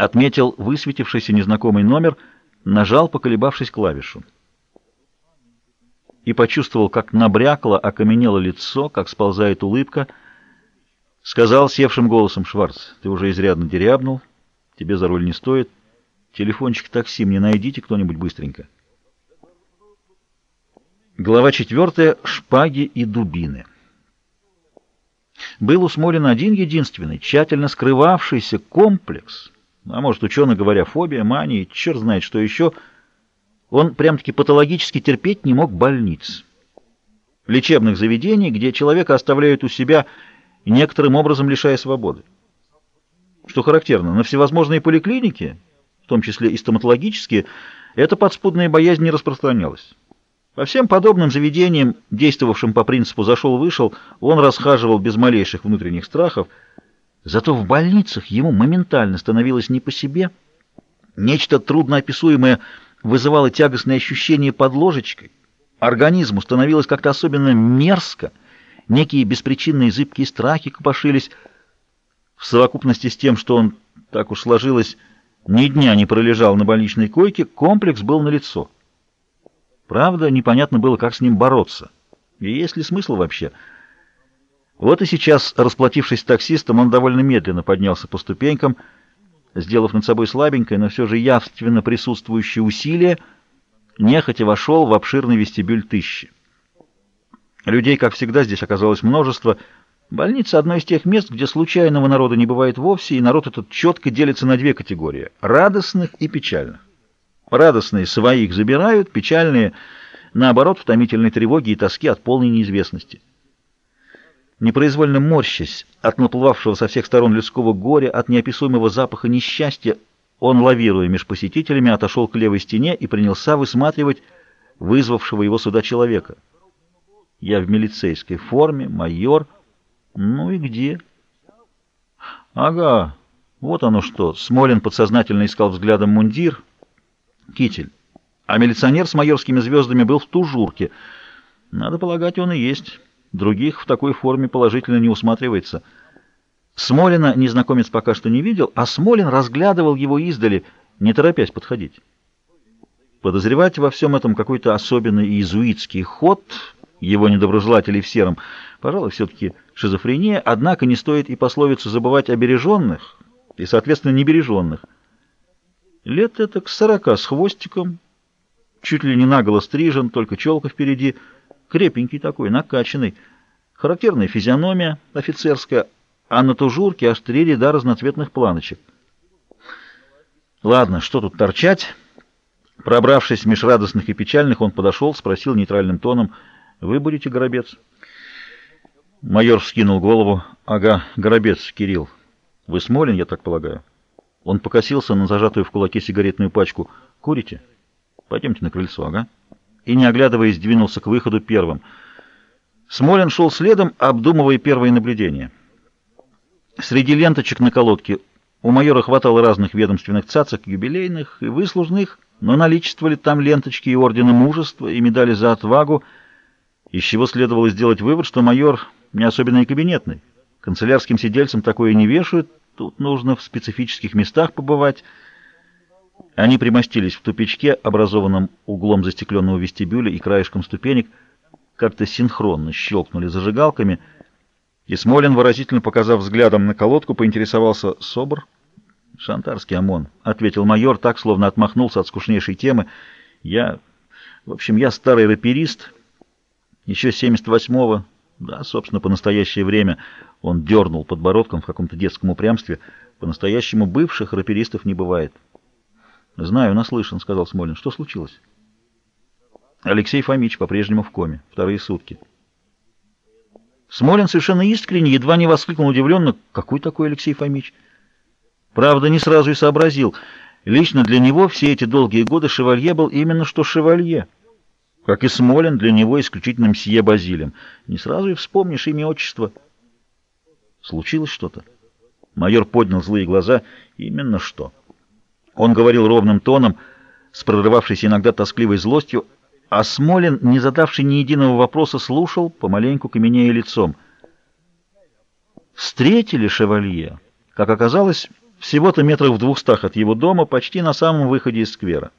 Отметил высветившийся незнакомый номер, нажал, поколебавшись клавишу. И почувствовал, как набрякло, окаменело лицо, как сползает улыбка. Сказал севшим голосом Шварц, ты уже изрядно дерябнул, тебе за руль не стоит. Телефончик такси мне найдите кто-нибудь быстренько. Глава четвертая. Шпаги и дубины. Был у один единственный, тщательно скрывавшийся комплекс, а может, учено говоря, фобия, мания, черт знает что еще, он прям-таки патологически терпеть не мог больниц. Лечебных заведений, где человека оставляют у себя, некоторым образом лишая свободы. Что характерно, на всевозможные поликлиники, в том числе и стоматологические, эта подспудная боязнь не распространялась. По всем подобным заведениям, действовавшим по принципу «зашел-вышел», он расхаживал без малейших внутренних страхов. Зато в больницах ему моментально становилось не по себе. Нечто трудноописуемое вызывало тягостное ощущение под ложечкой. Организму становилось как-то особенно мерзко. Некие беспричинные зыбкие страхи копошились. В совокупности с тем, что он, так уж сложилось, ни дня не пролежал на больничной койке, комплекс был налицо. Правда, непонятно было, как с ним бороться. И есть ли смысл вообще? Вот и сейчас, расплатившись с таксистом, он довольно медленно поднялся по ступенькам, сделав над собой слабенькое, но все же явственно присутствующее усилие, нехотя вошел в обширный вестибюль тысячи. Людей, как всегда, здесь оказалось множество. Больница — одно из тех мест, где случайного народа не бывает вовсе, и народ этот четко делится на две категории — радостных и печальных. Радостные своих забирают, печальные, наоборот, в томительной тревоге и тоске от полной неизвестности. Непроизвольно морщась от наплывавшего со всех сторон людского горя, от неописуемого запаха несчастья, он, лавируя меж посетителями, отошел к левой стене и принялся высматривать вызвавшего его сюда человека. Я в милицейской форме, майор. Ну и где? Ага, вот оно что. Смолин подсознательно искал взглядом мундир — китель. А милиционер с майорскими звездами был в тужурке. Надо полагать, он и есть. Других в такой форме положительно не усматривается. Смолина незнакомец пока что не видел, а Смолин разглядывал его издали, не торопясь подходить. Подозревать во всем этом какой-то особенный иезуитский ход его недоброжелателей в сером, пожалуй, все-таки шизофрения, однако не стоит и пословицу забывать о береженных и, соответственно, небереженных. Лет это к сорока с хвостиком, чуть ли не наголо стрижен, только челка впереди, крепенький такой, накачанный. Характерная физиономия офицерская, а на тужурке аж три ряда разноцветных планочек. Ладно, что тут торчать? Пробравшись меж радостных и печальных, он подошел, спросил нейтральным тоном, «Вы будете Горобец?» Майор вскинул голову. «Ага, Горобец, Кирилл. Вы Смолин, я так полагаю?» Он покосился на зажатую в кулаке сигаретную пачку. «Курите? Пойдемте на крыльцо, ага». И, не оглядываясь, двинулся к выходу первым. Смолин шел следом, обдумывая первые наблюдения. Среди ленточек на колодке у майора хватало разных ведомственных цацок, юбилейных и выслужных, но наличествовали там ленточки и ордена мужества, и медали за отвагу, из чего следовало сделать вывод, что майор не особенно и кабинетный. Канцелярским сидельцам такое не вешают, Тут нужно в специфических местах побывать. Они примостились в тупичке, образованном углом застекленного вестибюля и краешком ступенек, как-то синхронно щелкнули зажигалками, и Смолин, выразительно показав взглядом на колодку, поинтересовался «Собр?» «Шантарский ОМОН», — ответил майор, так, словно отмахнулся от скучнейшей темы. «Я... В общем, я старый раперист, еще 78-го, да, собственно, по настоящее время он дернул подбородком в каком-то детском упрямстве. По-настоящему бывших раперистов не бывает. «Знаю, наслышан», — сказал Смолин. «Что случилось?» Алексей Фомич по-прежнему в коме. Вторые сутки. Смолин совершенно искренне, едва не воскликнул удивленно. «Какой такой Алексей Фомич?» Правда, не сразу и сообразил. Лично для него все эти долгие годы шевалье был именно что шевалье. Как и Смолин, для него исключительно мсье Базилем. Не сразу и вспомнишь имя отчество. Случилось что-то? Майор поднял злые глаза. Именно что? Он говорил ровным тоном, с прорывавшейся иногда тоскливой злостью, а Смолин, не задавший ни единого вопроса, слушал, помаленьку каменея лицом. Встретили шевалье, как оказалось, всего-то метрах в двухстах от его дома, почти на самом выходе из сквера.